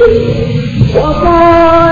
我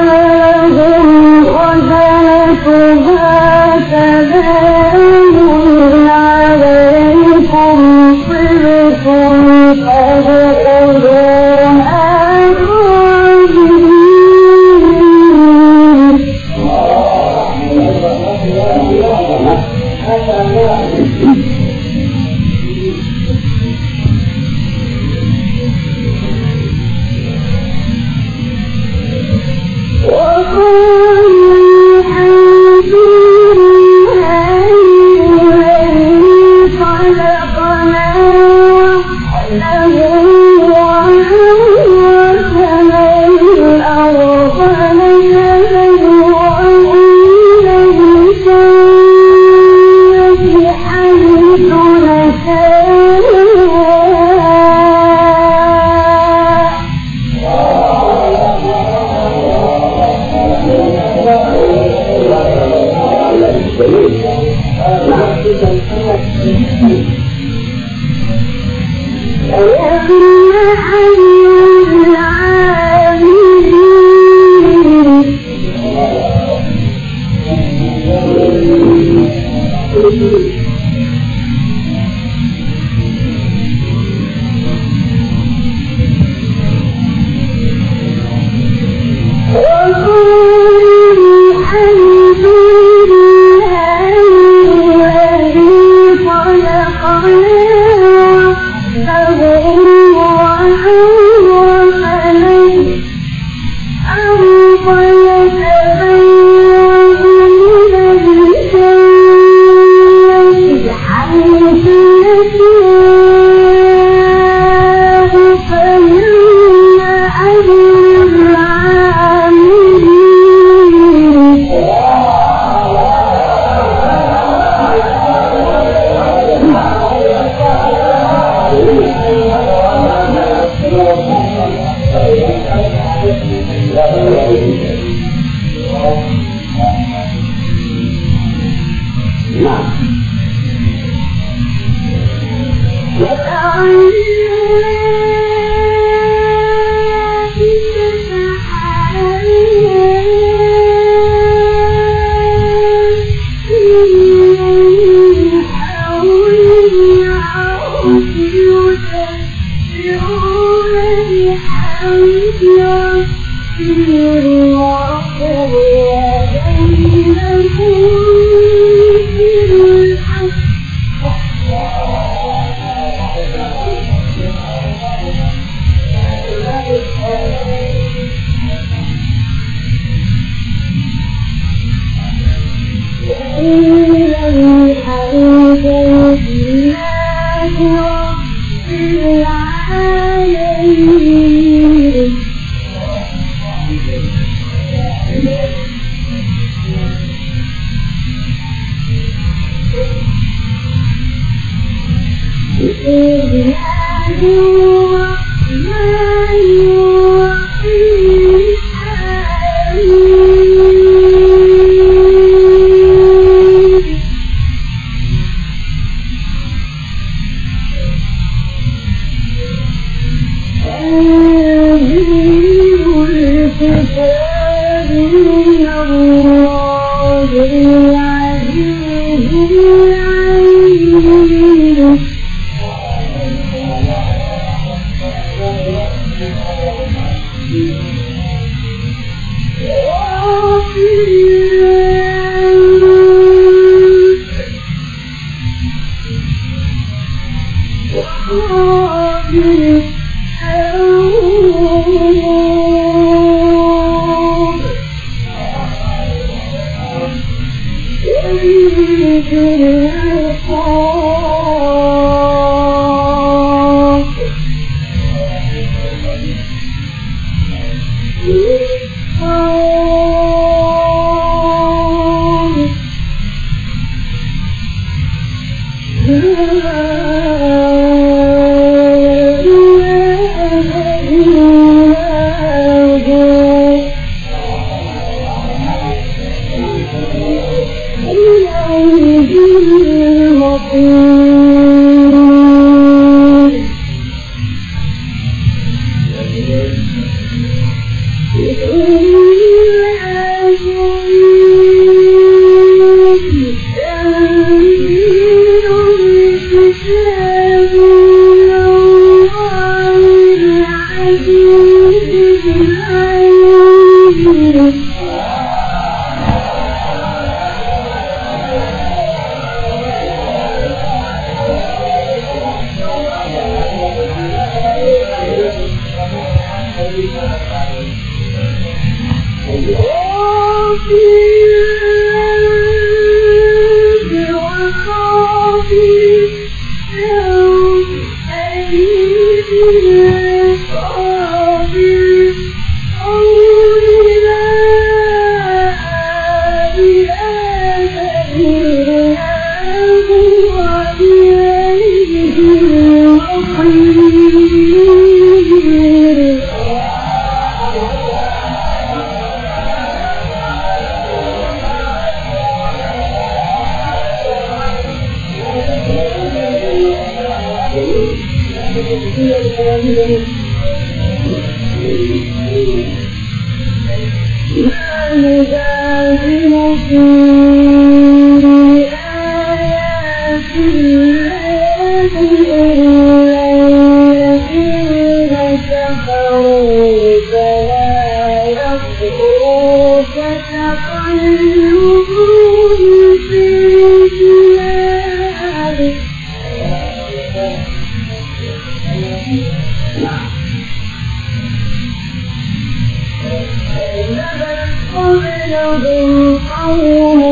ولكن حي Yeah, Yeah. يجادل مصير لهم قوم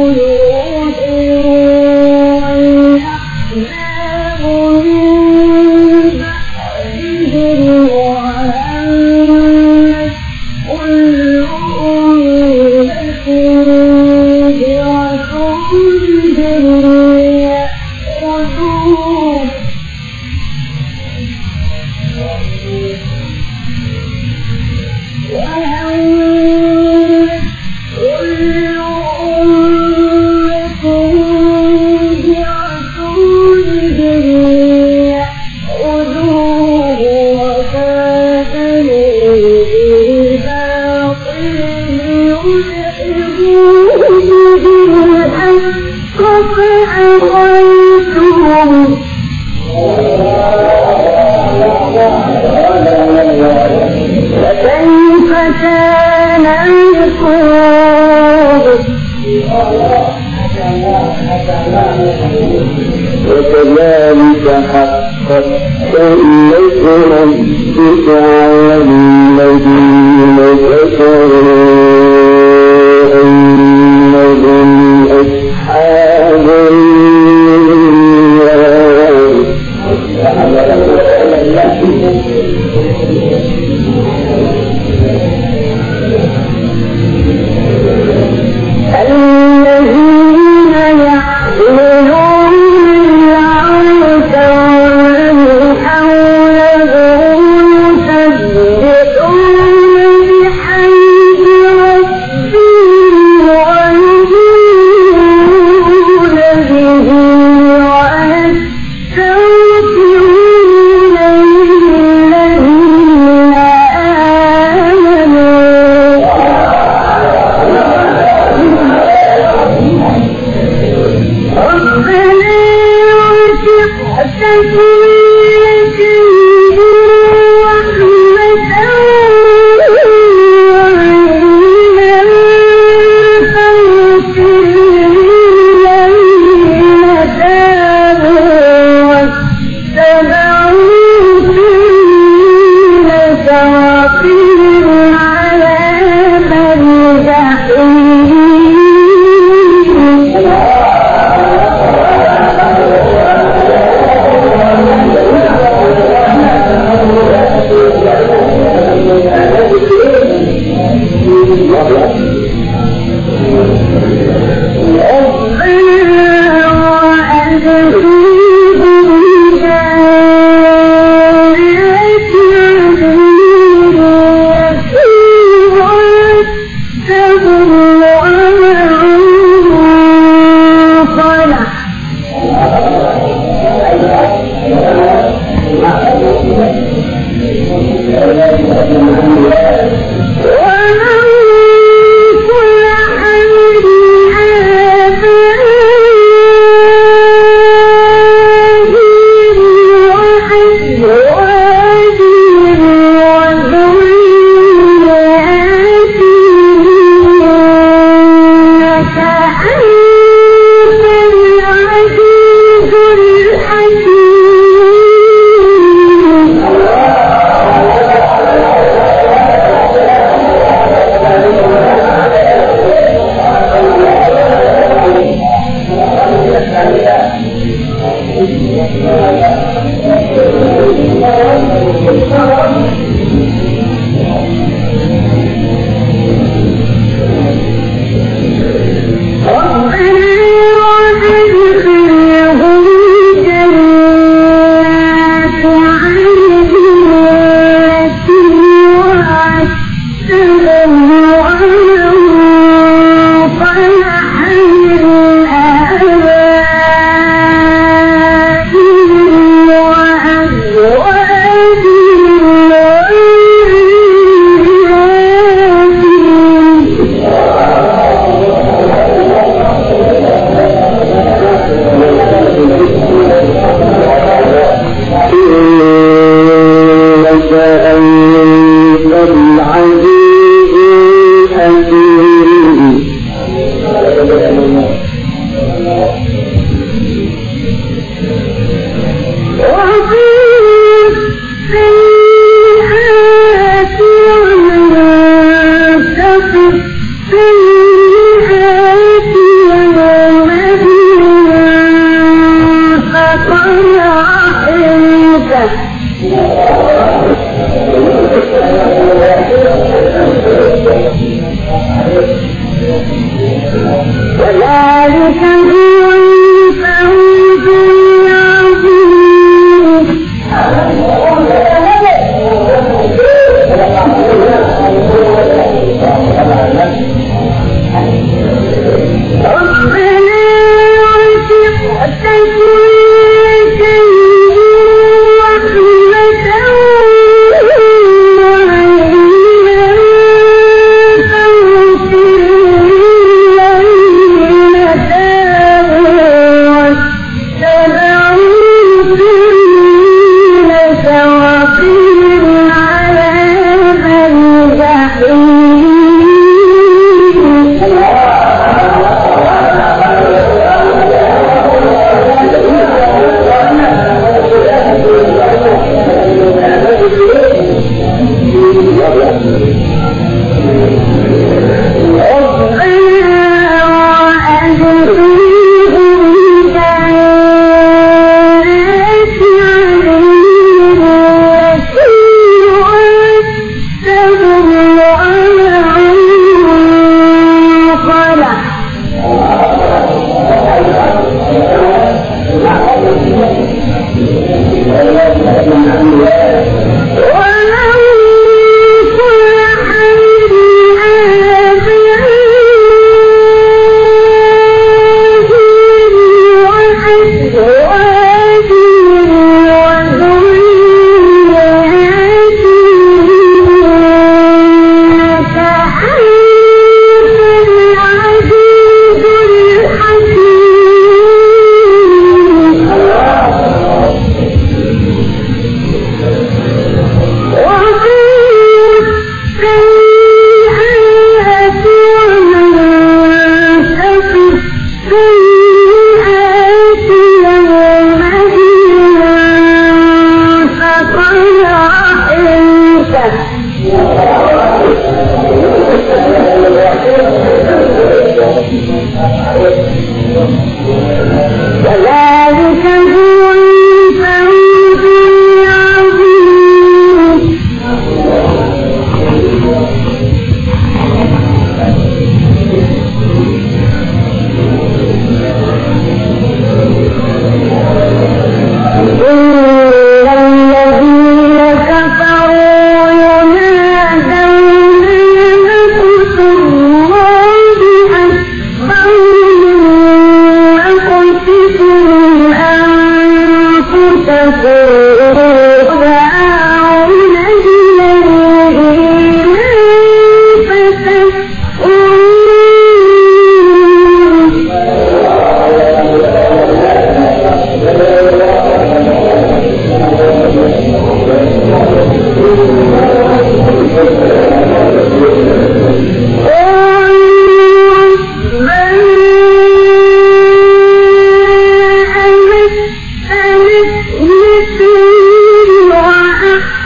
ربك على الذين كفروا أنهم Gracias.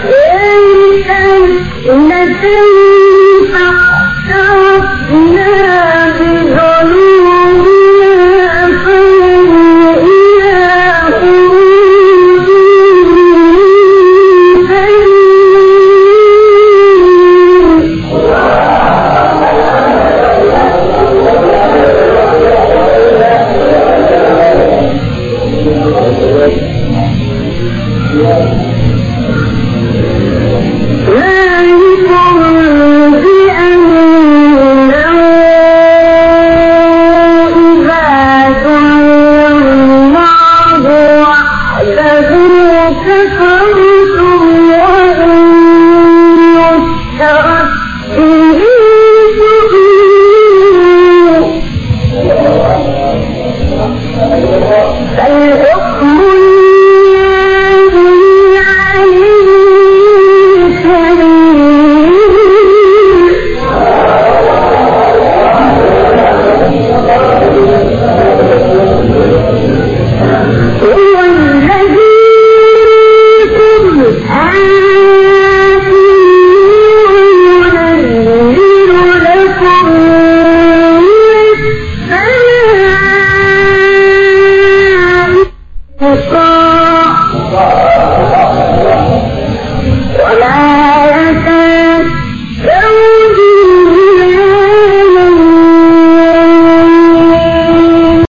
وأحيينا